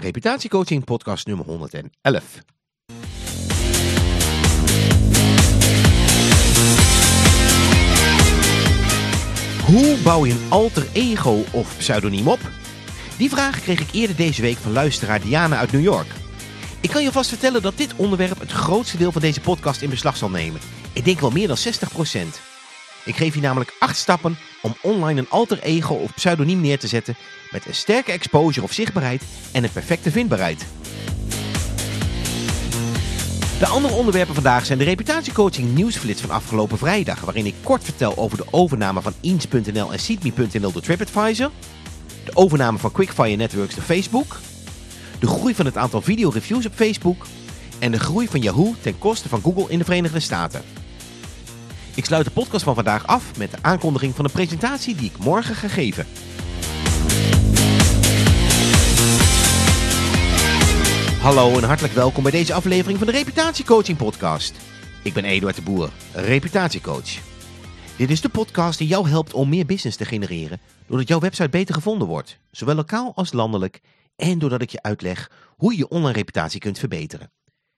Reputatiecoaching podcast nummer 111. Hoe bouw je een alter ego of pseudoniem op? Die vraag kreeg ik eerder deze week van luisteraar Diana uit New York. Ik kan je vast vertellen dat dit onderwerp het grootste deel van deze podcast in beslag zal nemen. Ik denk wel meer dan 60%. Ik geef je namelijk 8 stappen om online een alter ego of pseudoniem neer te zetten met een sterke exposure of zichtbaarheid en een perfecte vindbaarheid. De andere onderwerpen vandaag zijn de reputatiecoaching nieuwsflits van afgelopen vrijdag, waarin ik kort vertel over de overname van Eens.nl en Seedme.nl door TripAdvisor, de overname van Quickfire Networks door Facebook, de groei van het aantal videoreviews op Facebook en de groei van Yahoo ten koste van Google in de Verenigde Staten. Ik sluit de podcast van vandaag af met de aankondiging van een presentatie die ik morgen ga geven. Hallo en hartelijk welkom bij deze aflevering van de Reputatiecoaching podcast. Ik ben Eduard de Boer, reputatiecoach. Dit is de podcast die jou helpt om meer business te genereren, doordat jouw website beter gevonden wordt, zowel lokaal als landelijk, en doordat ik je uitleg hoe je je online reputatie kunt verbeteren.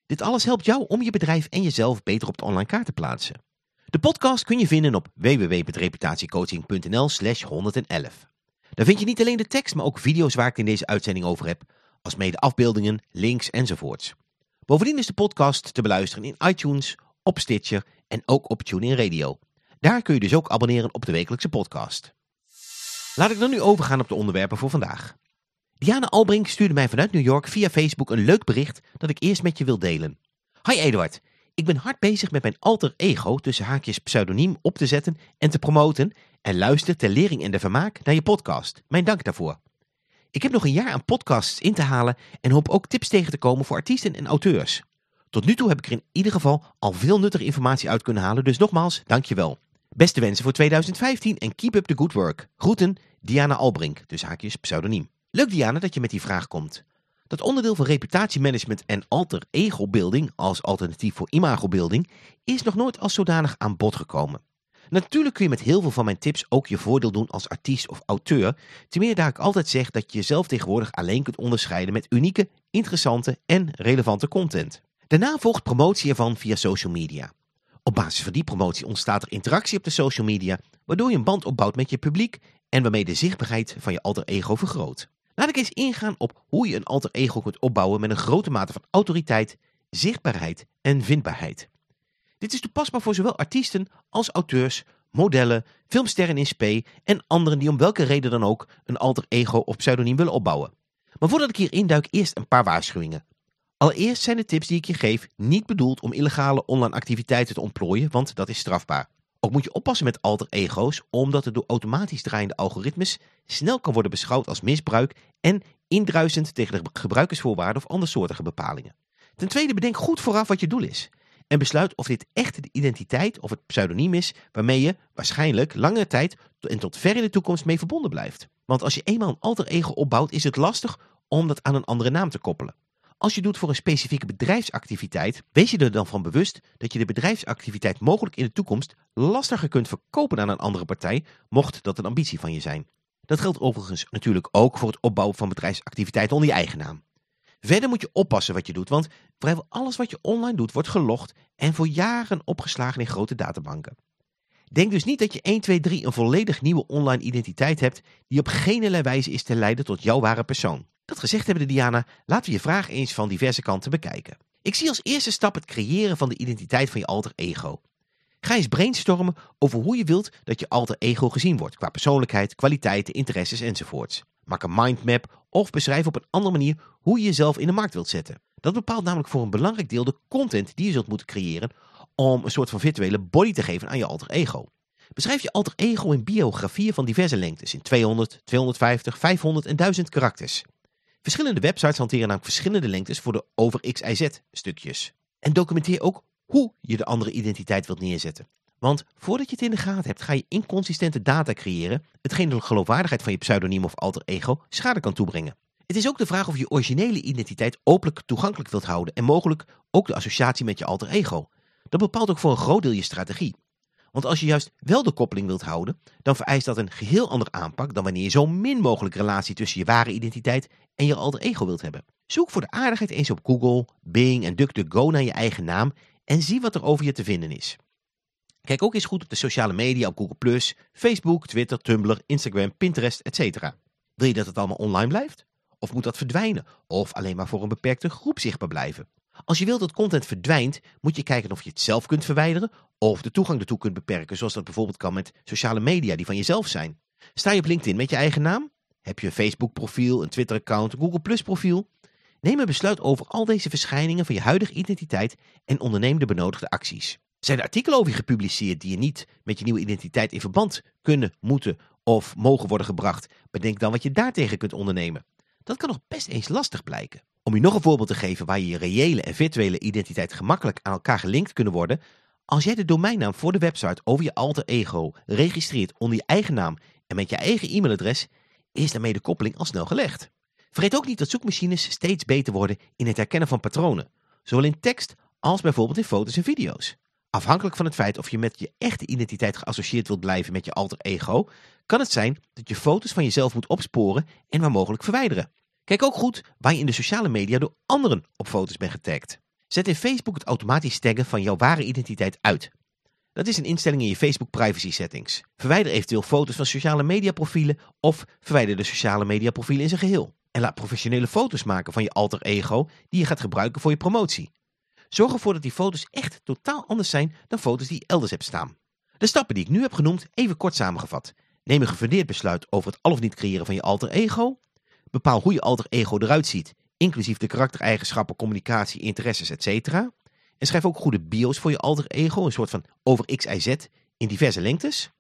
Dit alles helpt jou om je bedrijf en jezelf beter op de online kaart te plaatsen. De podcast kun je vinden op www.reputatiecoaching.nl slash 111. Daar vind je niet alleen de tekst, maar ook video's waar ik in deze uitzending over heb, als mede afbeeldingen, links enzovoorts. Bovendien is de podcast te beluisteren in iTunes, op Stitcher en ook op TuneIn Radio. Daar kun je dus ook abonneren op de wekelijkse podcast. Laat ik dan nu overgaan op de onderwerpen voor vandaag. Diana Albrink stuurde mij vanuit New York via Facebook een leuk bericht dat ik eerst met je wil delen. Hi Eduard, ik ben hard bezig met mijn alter ego tussen haakjes pseudoniem op te zetten en te promoten en luister ter lering en de vermaak naar je podcast. Mijn dank daarvoor. Ik heb nog een jaar aan podcasts in te halen en hoop ook tips tegen te komen voor artiesten en auteurs. Tot nu toe heb ik er in ieder geval al veel nuttige informatie uit kunnen halen, dus nogmaals, dankjewel. Beste wensen voor 2015 en keep up the good work. Groeten, Diana Albrink, dus haakjes pseudoniem. Leuk Diana dat je met die vraag komt. Dat onderdeel van reputatiemanagement en alter ego building als alternatief voor imago building is nog nooit als zodanig aan bod gekomen. Natuurlijk kun je met heel veel van mijn tips ook je voordeel doen als artiest of auteur, ten meer daar ik altijd zeg dat je jezelf tegenwoordig alleen kunt onderscheiden met unieke, interessante en relevante content. Daarna volgt promotie ervan via social media. Op basis van die promotie ontstaat er interactie op de social media, waardoor je een band opbouwt met je publiek en waarmee de zichtbaarheid van je alter ego vergroot. Laat ik eens ingaan op hoe je een alter ego kunt opbouwen met een grote mate van autoriteit, zichtbaarheid en vindbaarheid. Dit is toepasbaar voor zowel artiesten als auteurs, modellen, filmsterren in spe en anderen die om welke reden dan ook een alter ego of pseudoniem willen opbouwen. Maar voordat ik hier induik eerst een paar waarschuwingen. Allereerst zijn de tips die ik je geef niet bedoeld om illegale online activiteiten te ontplooien, want dat is strafbaar. Ook moet je oppassen met alter ego's, omdat het door automatisch draaiende algoritmes snel kan worden beschouwd als misbruik en indruisend tegen de gebruikersvoorwaarden of andersoortige bepalingen. Ten tweede bedenk goed vooraf wat je doel is en besluit of dit echt de identiteit of het pseudoniem is waarmee je waarschijnlijk langere tijd en tot ver in de toekomst mee verbonden blijft. Want als je eenmaal een alter ego opbouwt is het lastig om dat aan een andere naam te koppelen. Als je doet voor een specifieke bedrijfsactiviteit, wees je er dan van bewust dat je de bedrijfsactiviteit mogelijk in de toekomst lastiger kunt verkopen aan een andere partij, mocht dat een ambitie van je zijn. Dat geldt overigens natuurlijk ook voor het opbouwen van bedrijfsactiviteiten onder je eigen naam. Verder moet je oppassen wat je doet, want vrijwel alles wat je online doet wordt gelogd en voor jaren opgeslagen in grote databanken. Denk dus niet dat je 1, 2, 3 een volledig nieuwe online identiteit hebt die op geen wijze is te leiden tot jouw ware persoon. Dat gezegd hebben de Diana, laten we je vraag eens van diverse kanten bekijken. Ik zie als eerste stap het creëren van de identiteit van je alter ego. Ga eens brainstormen over hoe je wilt dat je alter ego gezien wordt, qua persoonlijkheid, kwaliteiten, interesses enzovoorts. Maak een mindmap of beschrijf op een andere manier hoe je jezelf in de markt wilt zetten. Dat bepaalt namelijk voor een belangrijk deel de content die je zult moeten creëren om een soort van virtuele body te geven aan je alter ego. Beschrijf je alter ego in biografieën van diverse lengtes in 200, 250, 500 en 1000 karakters. Verschillende websites hanteren namelijk verschillende lengtes voor de over x, y, z stukjes. En documenteer ook hoe je de andere identiteit wilt neerzetten. Want voordat je het in de gaten hebt, ga je inconsistente data creëren, hetgeen de geloofwaardigheid van je pseudoniem of alter ego schade kan toebrengen. Het is ook de vraag of je originele identiteit openlijk toegankelijk wilt houden en mogelijk ook de associatie met je alter ego. Dat bepaalt ook voor een groot deel je strategie. Want als je juist wel de koppeling wilt houden, dan vereist dat een geheel ander aanpak dan wanneer je zo min mogelijk relatie tussen je ware identiteit en je alter ego wilt hebben. Zoek voor de aardigheid eens op Google, Bing en DuckDuckGo naar je eigen naam en zie wat er over je te vinden is. Kijk ook eens goed op de sociale media op Google+, Facebook, Twitter, Tumblr, Instagram, Pinterest, etc. Wil je dat het allemaal online blijft? Of moet dat verdwijnen? Of alleen maar voor een beperkte groep zichtbaar blijven? Als je wilt dat content verdwijnt, moet je kijken of je het zelf kunt verwijderen of de toegang ertoe kunt beperken, zoals dat bijvoorbeeld kan met sociale media die van jezelf zijn. Sta je op LinkedIn met je eigen naam? Heb je een Facebook profiel, een Twitter account, een Google Plus profiel? Neem een besluit over al deze verschijningen van je huidige identiteit en onderneem de benodigde acties. Zijn er artikelen over je gepubliceerd die je niet met je nieuwe identiteit in verband kunnen, moeten of mogen worden gebracht? Bedenk dan wat je daartegen kunt ondernemen. Dat kan nog best eens lastig blijken. Om je nog een voorbeeld te geven waar je je reële en virtuele identiteit gemakkelijk aan elkaar gelinkt kunnen worden. Als jij de domeinnaam voor de website over je alter ego registreert onder je eigen naam en met je eigen e-mailadres, is daarmee de koppeling al snel gelegd. Vergeet ook niet dat zoekmachines steeds beter worden in het herkennen van patronen, zowel in tekst als bijvoorbeeld in foto's en video's. Afhankelijk van het feit of je met je echte identiteit geassocieerd wilt blijven met je alter ego, kan het zijn dat je foto's van jezelf moet opsporen en waar mogelijk verwijderen. Kijk ook goed waar je in de sociale media door anderen op foto's bent getagd. Zet in Facebook het automatisch taggen van jouw ware identiteit uit. Dat is een instelling in je Facebook privacy settings. Verwijder eventueel foto's van sociale media profielen of verwijder de sociale media profielen in zijn geheel. En laat professionele foto's maken van je alter ego die je gaat gebruiken voor je promotie. Zorg ervoor dat die foto's echt totaal anders zijn dan foto's die je elders hebt staan. De stappen die ik nu heb genoemd, even kort samengevat. Neem een gefundeerd besluit over het al of niet creëren van je alter ego. Bepaal hoe je alter ego eruit ziet, inclusief de karaktereigenschappen, communicatie, interesses, etc. En schrijf ook goede bio's voor je alter ego, een soort van over x, y, z in diverse lengtes.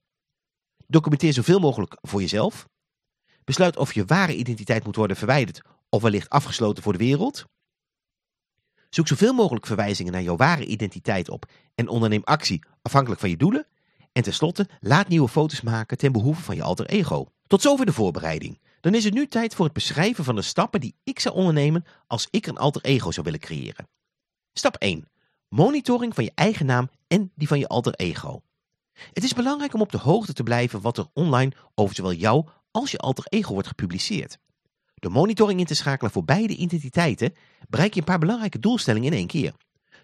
Documenteer zoveel mogelijk voor jezelf. Besluit of je ware identiteit moet worden verwijderd of wellicht afgesloten voor de wereld. Zoek zoveel mogelijk verwijzingen naar jouw ware identiteit op en onderneem actie afhankelijk van je doelen. En tenslotte, laat nieuwe foto's maken ten behoeve van je alter ego. Tot zover de voorbereiding. Dan is het nu tijd voor het beschrijven van de stappen die ik zou ondernemen als ik een alter ego zou willen creëren. Stap 1. Monitoring van je eigen naam en die van je alter ego. Het is belangrijk om op de hoogte te blijven wat er online over zowel jou als je alter ego wordt gepubliceerd. Door monitoring in te schakelen voor beide identiteiten bereik je een paar belangrijke doelstellingen in één keer.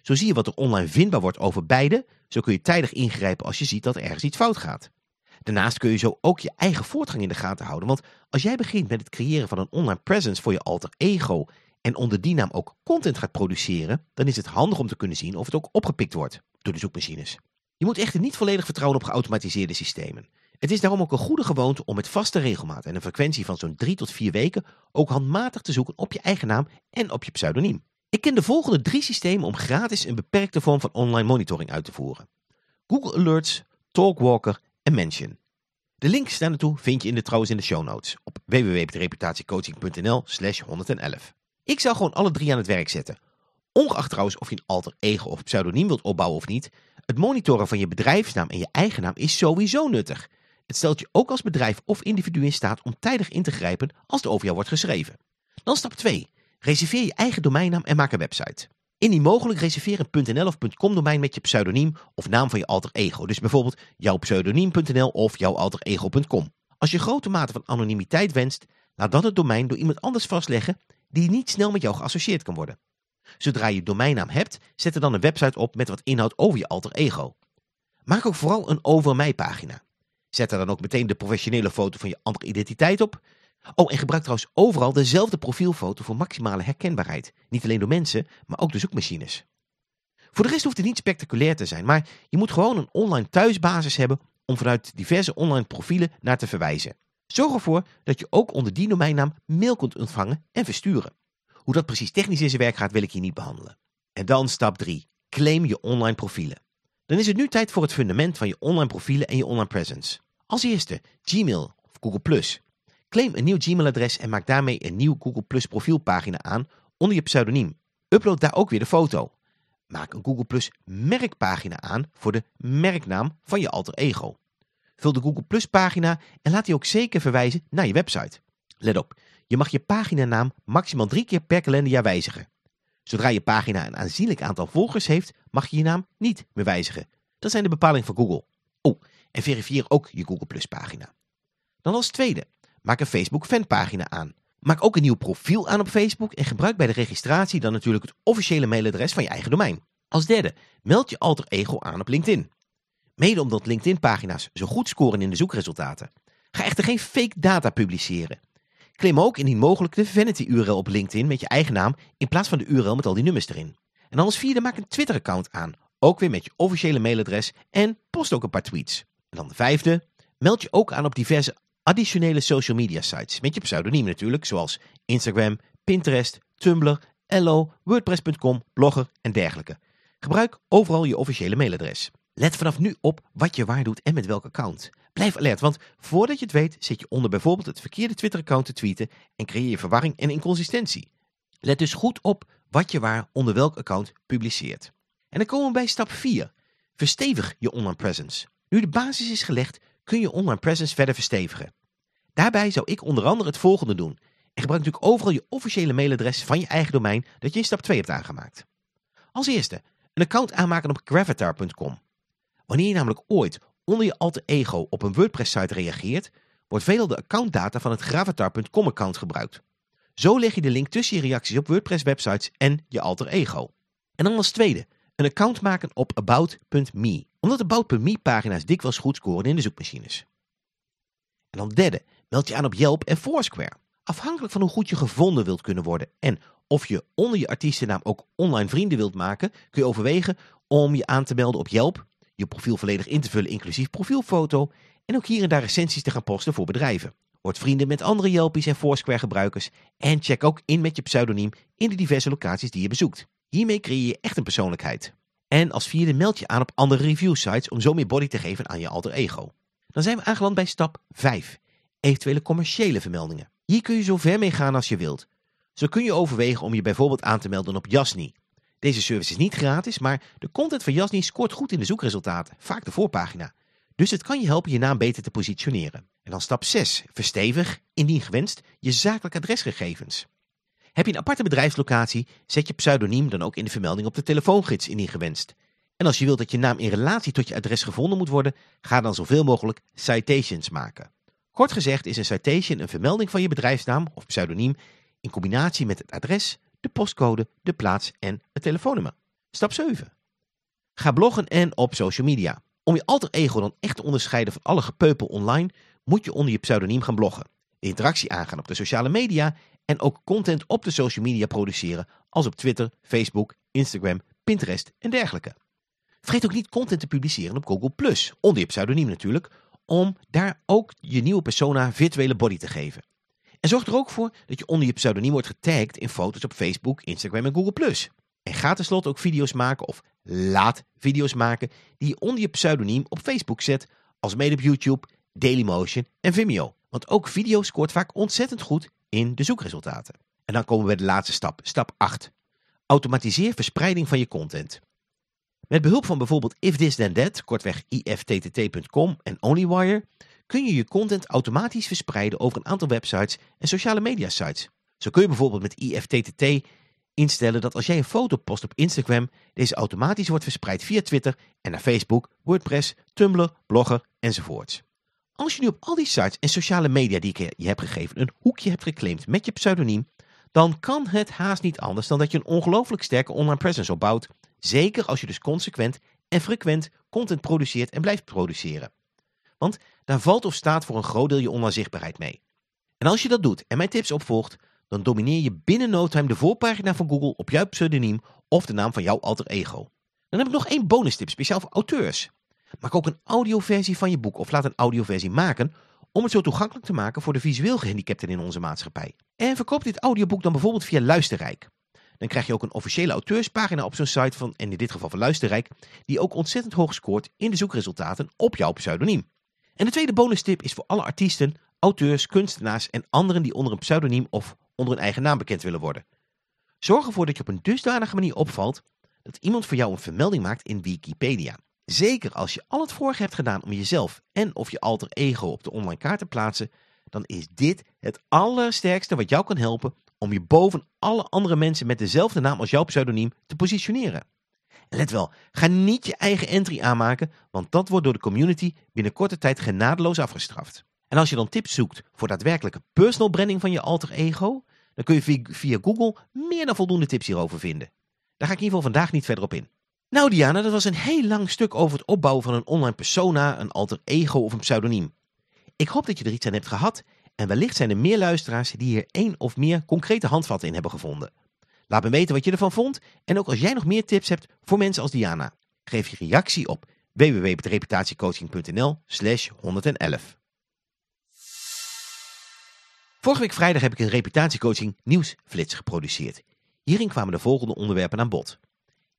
Zo zie je wat er online vindbaar wordt over beide, zo kun je tijdig ingrijpen als je ziet dat er ergens iets fout gaat. Daarnaast kun je zo ook je eigen voortgang in de gaten houden, want als jij begint met het creëren van een online presence voor je alter ego en onder die naam ook content gaat produceren, dan is het handig om te kunnen zien of het ook opgepikt wordt door de zoekmachines. Je moet echter niet volledig vertrouwen op geautomatiseerde systemen. Het is daarom ook een goede gewoonte om met vaste regelmaat en een frequentie van zo'n 3 tot 4 weken ook handmatig te zoeken op je eigen naam en op je pseudoniem. Ik ken de volgende drie systemen om gratis een beperkte vorm van online monitoring uit te voeren. Google Alerts, Talkwalker en Mention. De links daar vind je in de, trouwens in de show notes op www.reputatiecoaching.nl slash 111. Ik zou gewoon alle drie aan het werk zetten. Ongeacht trouwens of je een alter ego of pseudoniem wilt opbouwen of niet, het monitoren van je bedrijfsnaam en je eigen naam is sowieso nuttig. Het stelt je ook als bedrijf of individu in staat om tijdig in te grijpen als er over jou wordt geschreven. Dan stap 2. Reserveer je eigen domeinnaam en maak een website. Indien mogelijk reserveer een .nl of .com domein met je pseudoniem of naam van je alter ego. Dus bijvoorbeeld jouw pseudoniem.nl of jouw ego.com. Als je grote mate van anonimiteit wenst, laat dan het domein door iemand anders vastleggen die niet snel met jou geassocieerd kan worden. Zodra je domeinnaam hebt, zet er dan een website op met wat inhoud over je alter ego. Maak ook vooral een over mij pagina. Zet er dan ook meteen de professionele foto van je andere identiteit op. Oh, en gebruik trouwens overal dezelfde profielfoto voor maximale herkenbaarheid. Niet alleen door mensen, maar ook door zoekmachines. Voor de rest hoeft het niet spectaculair te zijn, maar je moet gewoon een online thuisbasis hebben om vanuit diverse online profielen naar te verwijzen. Zorg ervoor dat je ook onder die domeinnaam mail kunt ontvangen en versturen. Hoe dat precies technisch in zijn werk gaat wil ik hier niet behandelen. En dan stap 3. Claim je online profielen. Dan is het nu tijd voor het fundament van je online profielen en je online presence. Als eerste Gmail of Google+. Claim een nieuw Gmail-adres en maak daarmee een nieuw Google Plus profielpagina aan onder je pseudoniem. Upload daar ook weer de foto. Maak een Google Plus merkpagina aan voor de merknaam van je alter ego. Vul de Google Plus pagina en laat die ook zeker verwijzen naar je website. Let op, je mag je paginanaam maximaal drie keer per kalenderjaar wijzigen. Zodra je pagina een aanzienlijk aantal volgers heeft, mag je je naam niet meer wijzigen. Dat zijn de bepalingen van Google. en verifieer ook je Google Plus pagina. Dan als tweede, maak een Facebook fanpagina aan. Maak ook een nieuw profiel aan op Facebook en gebruik bij de registratie dan natuurlijk het officiële mailadres van je eigen domein. Als derde, meld je alter ego aan op LinkedIn. Mede omdat LinkedIn-pagina's zo goed scoren in de zoekresultaten. Ga echter geen fake data publiceren. Claim ook indien mogelijk de vanity-URL op LinkedIn met je eigen naam in plaats van de URL met al die nummers erin. En als vierde maak een Twitter-account aan, ook weer met je officiële mailadres en post ook een paar tweets. En dan de vijfde, meld je ook aan op diverse additionele social media sites met je pseudoniem natuurlijk, zoals Instagram, Pinterest, Tumblr, Ello, WordPress.com, Blogger en dergelijke. Gebruik overal je officiële mailadres. Let vanaf nu op wat je waar doet en met welk account. Blijf alert, want voordat je het weet zit je onder bijvoorbeeld het verkeerde Twitter-account te tweeten en creëer je verwarring en inconsistentie. Let dus goed op wat je waar onder welk account publiceert. En dan komen we bij stap 4. Verstevig je online presence. Nu de basis is gelegd, kun je online presence verder verstevigen. Daarbij zou ik onder andere het volgende doen. En gebruik natuurlijk overal je officiële mailadres van je eigen domein dat je in stap 2 hebt aangemaakt. Als eerste, een account aanmaken op gravatar.com. Wanneer je namelijk ooit onder je alter ego op een WordPress-site reageert, wordt veelal de accountdata van het gravatar.com-account gebruikt. Zo leg je de link tussen je reacties op WordPress-websites en je alter ego. En dan als tweede, een account maken op about.me, omdat about.me-pagina's dikwijls goed scoren in de zoekmachines. En dan derde, meld je aan op Yelp en Foursquare. Afhankelijk van hoe goed je gevonden wilt kunnen worden en of je onder je artiestennaam ook online vrienden wilt maken, kun je overwegen om je aan te melden op Yelp, je profiel volledig in te vullen inclusief profielfoto en ook hier en daar recensies te gaan posten voor bedrijven. Word vrienden met andere Yelpies en Foursquare gebruikers en check ook in met je pseudoniem in de diverse locaties die je bezoekt. Hiermee creëer je echt een persoonlijkheid. En als vierde meld je aan op andere review sites om zo meer body te geven aan je alter ego. Dan zijn we aangeland bij stap 5. Eventuele commerciële vermeldingen. Hier kun je zo ver mee gaan als je wilt. Zo kun je overwegen om je bijvoorbeeld aan te melden op Jasny. Deze service is niet gratis, maar de content van Jasny scoort goed in de zoekresultaten, vaak de voorpagina. Dus het kan je helpen je naam beter te positioneren. En dan stap 6. Verstevig, indien gewenst, je zakelijke adresgegevens. Heb je een aparte bedrijfslocatie, zet je pseudoniem dan ook in de vermelding op de telefoongids indien gewenst. En als je wilt dat je naam in relatie tot je adres gevonden moet worden, ga dan zoveel mogelijk citations maken. Kort gezegd is een citation een vermelding van je bedrijfsnaam of pseudoniem in combinatie met het adres, de postcode, de plaats en het telefoonnummer. Stap 7. Ga bloggen en op social media. Om je alter ego dan echt te onderscheiden van alle gepeupel online, moet je onder je pseudoniem gaan bloggen. Interactie aangaan op de sociale media en ook content op de social media produceren als op Twitter, Facebook, Instagram, Pinterest en dergelijke. Vergeet ook niet content te publiceren op Google+, onder je pseudoniem natuurlijk, om daar ook je nieuwe persona virtuele body te geven. En zorg er ook voor dat je onder je pseudoniem wordt getagd in foto's op Facebook, Instagram en Google+. En ga tenslotte ook video's maken of laat video's maken die je onder je pseudoniem op Facebook zet, als mede op YouTube, Dailymotion en Vimeo. Want ook video scoort vaak ontzettend goed in de zoekresultaten. En dan komen we bij de laatste stap, stap 8. Automatiseer verspreiding van je content. Met behulp van bijvoorbeeld If This Then That, kortweg ifttt.com en Onlywire, kun je je content automatisch verspreiden over een aantal websites en sociale media sites. Zo kun je bijvoorbeeld met IFTTT instellen dat als jij een foto post op Instagram, deze automatisch wordt verspreid via Twitter en naar Facebook, WordPress, Tumblr, Blogger enzovoorts. Als je nu op al die sites en sociale media die ik je heb gegeven een hoekje hebt geclaimd met je pseudoniem, dan kan het haast niet anders dan dat je een ongelooflijk sterke online presence opbouwt. Zeker als je dus consequent en frequent content produceert en blijft produceren. Want daar valt of staat voor een groot deel je online zichtbaarheid mee. En als je dat doet en mijn tips opvolgt, dan domineer je binnen no time de voorpagina van Google op jouw pseudoniem of de naam van jouw alter ego. Dan heb ik nog één bonus tip speciaal voor auteurs. Maak ook een audioversie van je boek of laat een audioversie maken om het zo toegankelijk te maken voor de visueel gehandicapten in onze maatschappij. En verkoop dit audioboek dan bijvoorbeeld via Luisterrijk. Dan krijg je ook een officiële auteurspagina op zo'n site van, en in dit geval van Luisterrijk, die ook ontzettend hoog scoort in de zoekresultaten op jouw pseudoniem. En de tweede bonus tip is voor alle artiesten, auteurs, kunstenaars en anderen die onder een pseudoniem of onder een eigen naam bekend willen worden. Zorg ervoor dat je op een dusdanige manier opvalt dat iemand voor jou een vermelding maakt in Wikipedia. Zeker als je al het vorige hebt gedaan om jezelf en of je alter ego op de online kaart te plaatsen, dan is dit het allersterkste wat jou kan helpen om je boven alle andere mensen met dezelfde naam als jouw pseudoniem te positioneren. En let wel, ga niet je eigen entry aanmaken, want dat wordt door de community binnen korte tijd genadeloos afgestraft. En als je dan tips zoekt voor daadwerkelijke personal branding van je alter ego, dan kun je via Google meer dan voldoende tips hierover vinden. Daar ga ik in ieder geval vandaag niet verder op in. Nou Diana, dat was een heel lang stuk over het opbouwen van een online persona, een alter ego of een pseudoniem. Ik hoop dat je er iets aan hebt gehad en wellicht zijn er meer luisteraars die hier één of meer concrete handvatten in hebben gevonden. Laat me weten wat je ervan vond en ook als jij nog meer tips hebt voor mensen als Diana. Geef je reactie op www.reputatiecoaching.nl slash 111. Vorige week vrijdag heb ik een reputatiecoaching nieuwsflits geproduceerd. Hierin kwamen de volgende onderwerpen aan bod.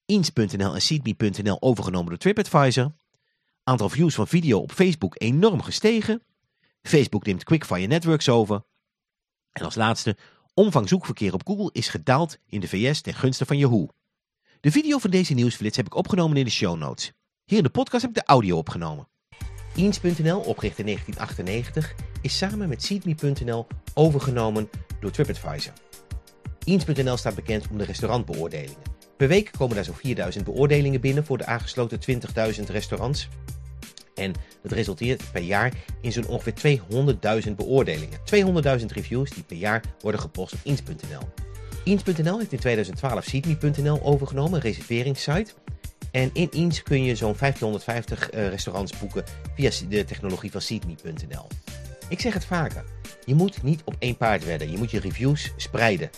Eens.nl en Seedme.nl overgenomen door TripAdvisor. Aantal views van video op Facebook enorm gestegen. Facebook neemt Quickfire Networks over. En als laatste, omvang zoekverkeer op Google is gedaald in de VS ten gunste van Yahoo. De video van deze nieuwsflits heb ik opgenomen in de show notes. Hier in de podcast heb ik de audio opgenomen. Eens.nl, opgericht in 1998, is samen met Seedme.nl overgenomen door TripAdvisor. Eens.nl staat bekend om de restaurantbeoordelingen. Per week komen daar zo'n 4000 beoordelingen binnen voor de aangesloten 20.000 restaurants. En dat resulteert per jaar in zo'n ongeveer 200.000 beoordelingen. 200.000 reviews die per jaar worden gepost op Eens.nl. Eens.nl heeft in 2012 Seedme.nl overgenomen, een reserveringssite. En in Eens kun je zo'n 1550 uh, restaurants boeken via de technologie van Seedme.nl. Ik zeg het vaker, je moet niet op één paard wedden. Je moet je reviews spreiden.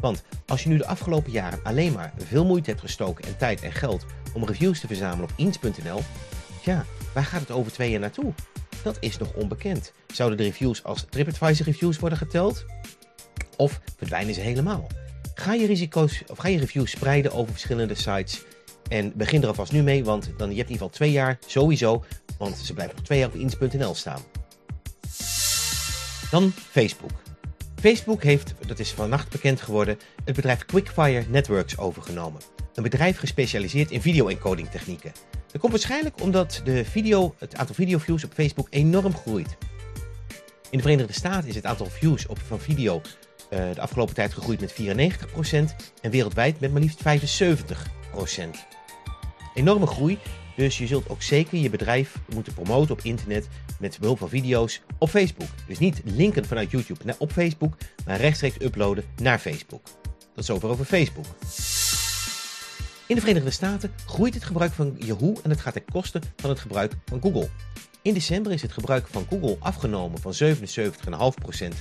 Want als je nu de afgelopen jaren alleen maar veel moeite hebt gestoken en tijd en geld om reviews te verzamelen op eens.nl, ja, waar gaat het over twee jaar naartoe? Dat is nog onbekend. Zouden de reviews als TripAdvisor reviews worden geteld? Of verdwijnen ze helemaal? Ga je risico's of ga je reviews spreiden over verschillende sites en begin er alvast nu mee, want dan je hebt in ieder geval twee jaar sowieso, want ze blijven nog twee jaar op eens.nl staan. Dan Facebook. Facebook heeft, dat is vannacht bekend geworden, het bedrijf Quickfire Networks overgenomen. Een bedrijf gespecialiseerd in video-encoding technieken. Dat komt waarschijnlijk omdat de video, het aantal videoviews op Facebook enorm groeit. In de Verenigde Staten is het aantal views op, van video uh, de afgelopen tijd gegroeid met 94% en wereldwijd met maar liefst 75%. Enorme groei dus je zult ook zeker je bedrijf moeten promoten op internet met behulp van video's op Facebook. Dus niet linken vanuit YouTube naar op Facebook, maar rechtstreeks uploaden naar Facebook. Dat is over over Facebook. In de Verenigde Staten groeit het gebruik van Yahoo en het gaat ten koste van het gebruik van Google. In december is het gebruik van Google afgenomen van 77,5%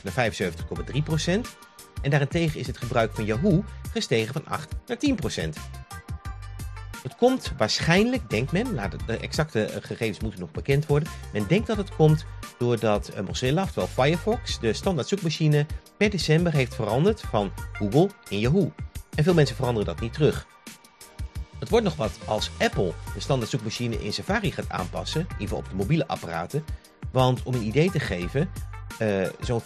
naar 75,3%. En daarentegen is het gebruik van Yahoo gestegen van 8 naar 10%. Het komt waarschijnlijk, denkt men, laat de exacte eh, gegevens moeten nog bekend worden. Men denkt dat het komt doordat uh, Mozilla, oftewel Firefox, de standaard zoekmachine, per december heeft veranderd van Google in Yahoo. En veel mensen veranderen dat niet terug. Het wordt nog wat als Apple de standaard zoekmachine in Safari gaat aanpassen, in ieder geval op de mobiele apparaten. Want om een idee te geven, uh, zo'n 54%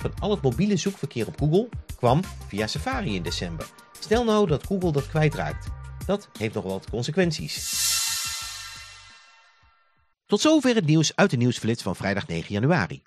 van al het mobiele zoekverkeer op Google kwam via Safari in december. Stel nou dat Google dat kwijtraakt. Dat heeft nog wat consequenties. Tot zover het nieuws uit de nieuwsflits van vrijdag 9 januari.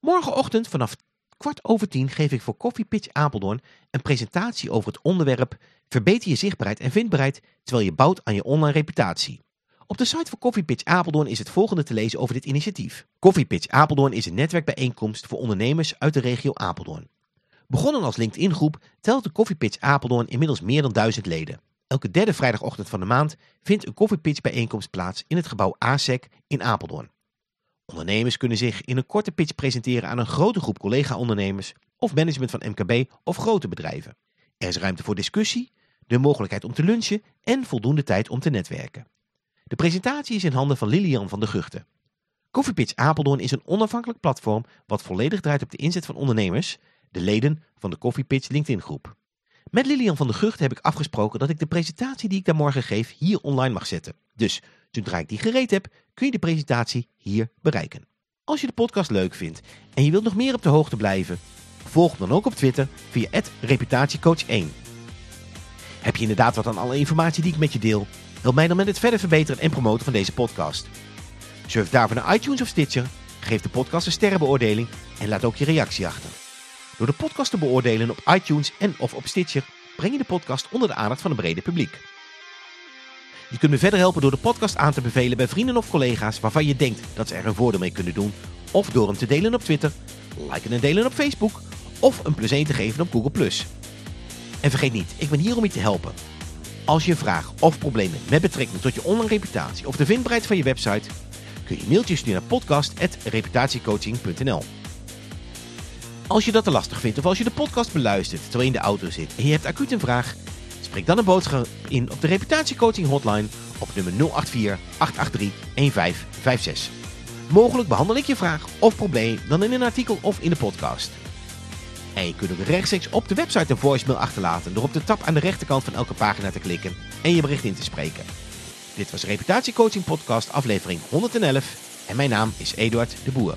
Morgenochtend vanaf kwart over tien geef ik voor Coffee Pitch Apeldoorn een presentatie over het onderwerp Verbeter je zichtbaarheid en vindbaarheid terwijl je bouwt aan je online reputatie. Op de site van Coffee Pitch Apeldoorn is het volgende te lezen over dit initiatief. Coffee Pitch Apeldoorn is een netwerkbijeenkomst voor ondernemers uit de regio Apeldoorn. Begonnen als LinkedIn groep telt de Coffee Pitch Apeldoorn inmiddels meer dan duizend leden. Elke derde vrijdagochtend van de maand vindt een koffiepitch bijeenkomst plaats in het gebouw ASEC in Apeldoorn. Ondernemers kunnen zich in een korte pitch presenteren aan een grote groep collega-ondernemers of management van MKB of grote bedrijven. Er is ruimte voor discussie, de mogelijkheid om te lunchen en voldoende tijd om te netwerken. De presentatie is in handen van Lilian van de Guchten. Koffiepitch Apeldoorn is een onafhankelijk platform wat volledig draait op de inzet van ondernemers, de leden van de Koffiepitch LinkedIn groep. Met Lilian van der Gucht heb ik afgesproken dat ik de presentatie die ik daar morgen geef hier online mag zetten. Dus zodra ik die gereed heb, kun je de presentatie hier bereiken. Als je de podcast leuk vindt en je wilt nog meer op de hoogte blijven, volg dan ook op Twitter via reputatiecoach1. Heb je inderdaad wat aan alle informatie die ik met je deel? Help mij dan met het verder verbeteren en promoten van deze podcast. Surf daarvoor naar iTunes of Stitcher, geef de podcast een sterrenbeoordeling en laat ook je reactie achter. Door de podcast te beoordelen op iTunes en of op Stitcher breng je de podcast onder de aandacht van een brede publiek. Je kunt me verder helpen door de podcast aan te bevelen bij vrienden of collega's waarvan je denkt dat ze er een voordeel mee kunnen doen. Of door hem te delen op Twitter, liken en delen op Facebook of een plus 1 te geven op Google+. En vergeet niet, ik ben hier om je te helpen. Als je vraag of problemen met betrekking tot je online reputatie of de vindbaarheid van je website, kun je een mailtje sturen naar podcast.reputatiecoaching.nl. Als je dat te lastig vindt of als je de podcast beluistert terwijl je in de auto zit en je hebt acuut een vraag, spreek dan een boodschap in op de reputatiecoaching hotline op nummer 084 883 1556. Mogelijk behandel ik je vraag of probleem dan in een artikel of in de podcast. En je kunt ook rechtstreeks op de website een voicemail achterlaten door op de tab aan de rechterkant van elke pagina te klikken en je bericht in te spreken. Dit was Reputatiecoaching Podcast aflevering 111 en mijn naam is Eduard de Boer.